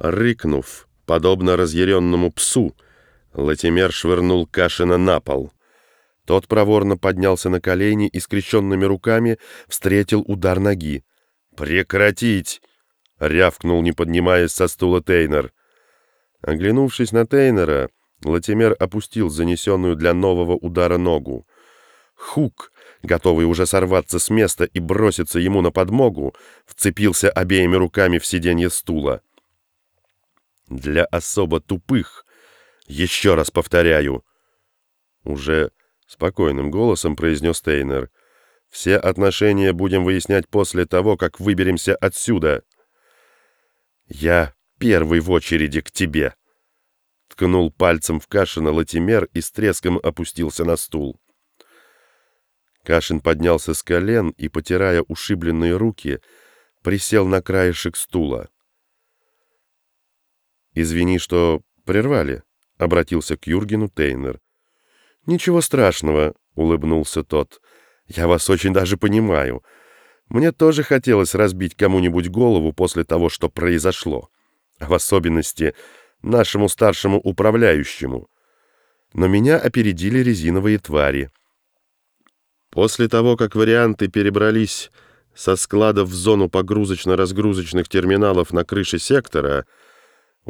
Рыкнув, подобно разъяренному псу, Латимер швырнул Кашина на пол. Тот проворно поднялся на колени и скрещенными руками встретил удар ноги. «Прекратить!» — рявкнул, не поднимаясь со стула Тейнер. Оглянувшись на Тейнера, Латимер опустил занесенную для нового удара ногу. Хук, готовый уже сорваться с места и броситься ему на подмогу, вцепился обеими руками в сиденье стула. Для особо тупых, еще раз повторяю, уже спокойным голосом произнес Тейнер, все отношения будем выяснять после того, как выберемся отсюда. Я первый в очереди к тебе. Ткнул пальцем в Кашина Латимер и с треском опустился на стул. Кашин поднялся с колен и, потирая ушибленные руки, присел на краешек стула. «Извини, что прервали», — обратился к Юргену Тейнер. «Ничего страшного», — улыбнулся тот. «Я вас очень даже понимаю. Мне тоже хотелось разбить кому-нибудь голову после того, что произошло. В особенности нашему старшему управляющему. Но меня опередили резиновые твари». После того, как варианты перебрались со складов в зону погрузочно-разгрузочных терминалов на крыше сектора,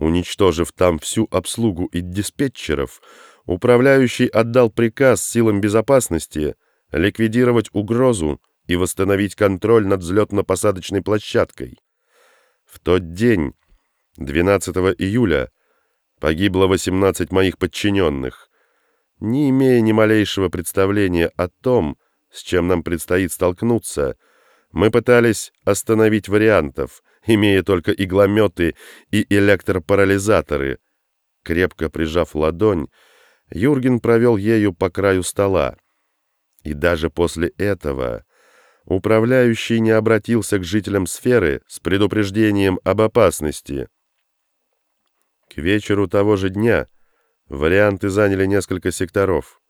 уничтожив там всю обслугу и диспетчеров, управляющий отдал приказ силам безопасности ликвидировать угрозу и восстановить контроль над взлетно-посадочной площадкой. В тот день, 12 июля, погибло 18 моих подчиненных. Не имея ни малейшего представления о том, с чем нам предстоит столкнуться, мы пытались остановить вариантов, имея только иглометы и электропарализаторы. Крепко прижав ладонь, Юрген провел ею по краю стола. И даже после этого управляющий не обратился к жителям сферы с предупреждением об опасности. К вечеру того же дня варианты заняли несколько секторов.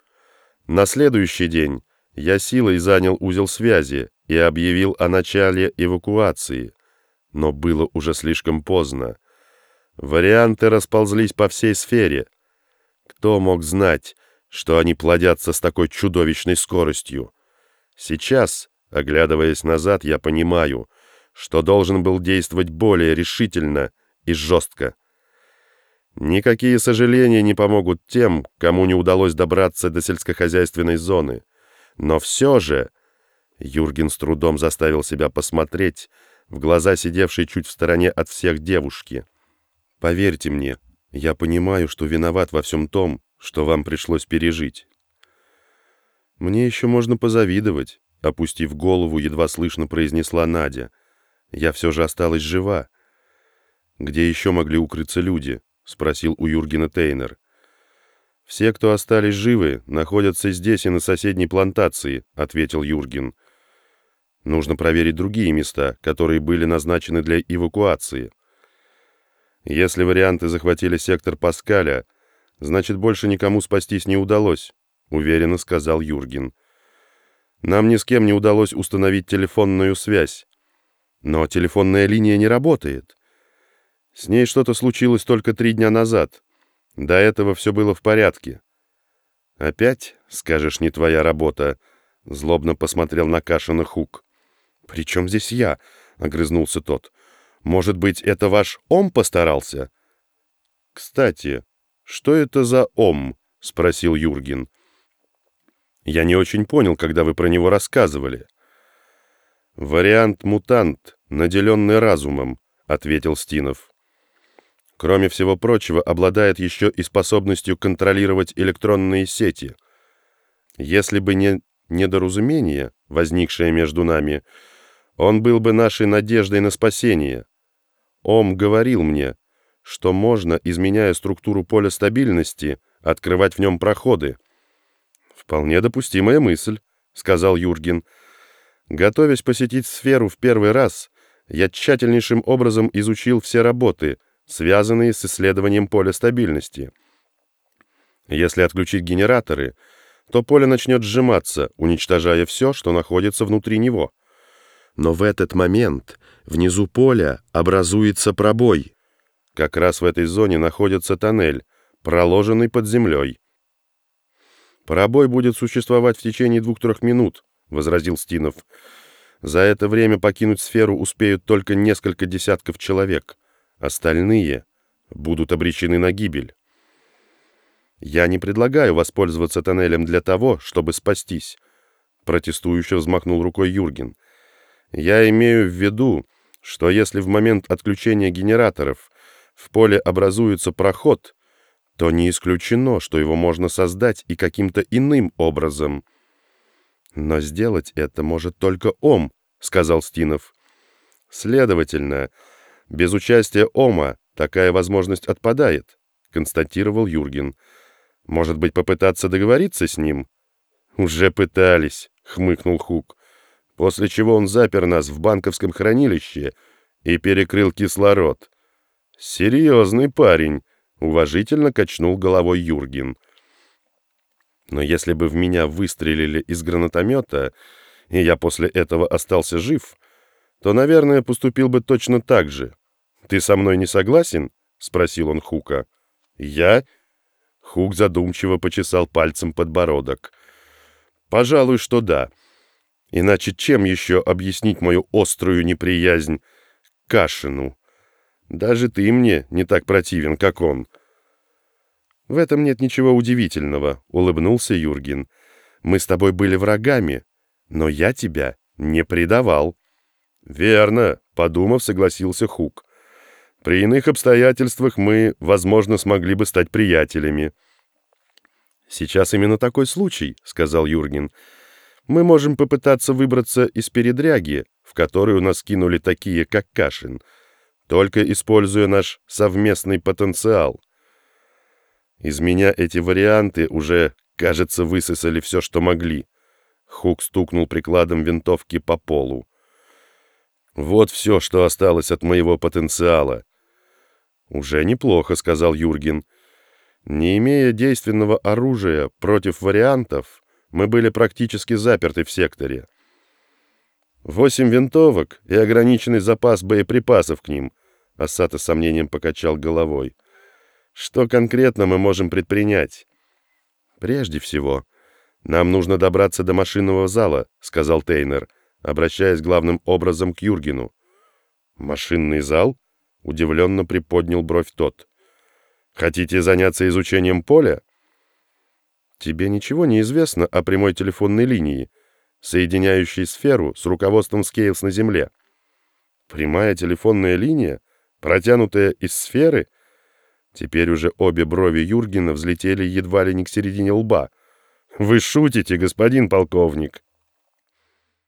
На следующий день я силой занял узел связи и объявил о начале эвакуации, но было уже слишком поздно. Варианты расползлись по всей сфере. Кто мог знать, что они плодятся с такой чудовищной скоростью? Сейчас, оглядываясь назад, я понимаю, что должен был действовать более решительно и жестко. Никакие сожаления не помогут тем, кому не удалось добраться до сельскохозяйственной зоны. Но все же... Юрген с трудом заставил себя посмотреть в глаза сидевшей чуть в стороне от всех девушки. «Поверьте мне, я понимаю, что виноват во всем том, что вам пришлось пережить. Мне еще можно позавидовать», — опустив голову, едва слышно произнесла Надя. «Я все же осталась жива». «Где еще могли укрыться люди?» — спросил у Юргена Тейнер. «Все, кто остались живы, находятся здесь и на соседней плантации», — ответил Юрген. «Нужно проверить другие места, которые были назначены для эвакуации. Если варианты захватили сектор Паскаля, значит, больше никому спастись не удалось», — уверенно сказал Юрген. «Нам ни с кем не удалось установить телефонную связь. Но телефонная линия не работает. С ней что-то случилось только три дня назад». До этого все было в порядке. «Опять, скажешь, не твоя работа?» — злобно посмотрел на Кашина Хук. «При чем здесь я?» — огрызнулся тот. «Может быть, это ваш Ом постарался?» «Кстати, что это за Ом?» — спросил Юрген. «Я не очень понял, когда вы про него рассказывали». «Вариант мутант, наделенный разумом», — ответил Стинов. Кроме всего прочего, обладает еще и способностью контролировать электронные сети. Если бы не недоразумение, возникшее между нами, он был бы нашей надеждой на спасение. Ом говорил мне, что можно, изменяя структуру поля стабильности, открывать в нем проходы. «Вполне допустимая мысль», — сказал Юрген. «Готовясь посетить сферу в первый раз, я тщательнейшим образом изучил все работы — связанные с исследованием поля стабильности. Если отключить генераторы, то поле начнет сжиматься, уничтожая все, что находится внутри него. Но в этот момент внизу поля образуется пробой. Как раз в этой зоне находится тоннель, проложенный под землей. «Пробой будет существовать в течение двух-трех минут», — возразил Стинов. «За это время покинуть сферу успеют только несколько десятков человек. Остальные будут обречены на гибель». «Я не предлагаю воспользоваться тоннелем для того, чтобы спастись», — протестующе взмахнул рукой Юрген. «Я имею в виду, что если в момент отключения генераторов в поле образуется проход, то не исключено, что его можно создать и каким-то иным образом». «Но сделать это может только Ом», — сказал Стинов. «Следовательно, без участия Ома такая возможность отпадает», — констатировал Юрген. Может быть, попытаться договориться с ним? Уже пытались, хмыкнул Хук. После чего он запер нас в банковском хранилище и перекрыл кислород. Серьезный парень, уважительно качнул головой Юрген. Но если бы в меня выстрелили из гранатомета, и я после этого остался жив, то, наверное, поступил бы точно так же. Ты со мной не согласен? — спросил он Хука. «Я?» Хук задумчиво почесал пальцем подбородок. «Пожалуй, что да. Иначе чем еще объяснить мою острую неприязнь к Кашину? Даже ты мне не так противен, как он». «В этом нет ничего удивительного», — улыбнулся Юрген. «Мы с тобой были врагами, но я тебя не предавал». «Верно», — подумав, согласился Хук. При иных обстоятельствах мы, возможно, смогли бы стать приятелями. «Сейчас именно такой случай», — сказал Юрген. «Мы можем попытаться выбраться из передряги, в которую нас кинули такие, как Кашин, только используя наш совместный потенциал. Из меня эти варианты уже, кажется, высосали все, что могли». Хук стукнул прикладом винтовки по полу. «Вот все, что осталось от моего потенциала. «Уже неплохо», — сказал Юрген. «Не имея действенного оружия против вариантов, мы были практически заперты в секторе. Восемь винтовок и ограниченный запас боеприпасов к ним», — Асата с сомнением покачал головой. «Что конкретно мы можем предпринять?» «Прежде всего, нам нужно добраться до машинного зала», — сказал Тейнер, обращаясь главным образом к Юргену. «Машинный зал?» — удивленно приподнял бровь тот. «Хотите заняться изучением поля?» «Тебе ничего не известно о прямой телефонной линии, соединяющей сферу с руководством Скейлс на Земле?» «Прямая телефонная линия, протянутая из сферы?» Теперь уже обе брови Юргена взлетели едва ли не к середине лба. «Вы шутите, господин полковник!»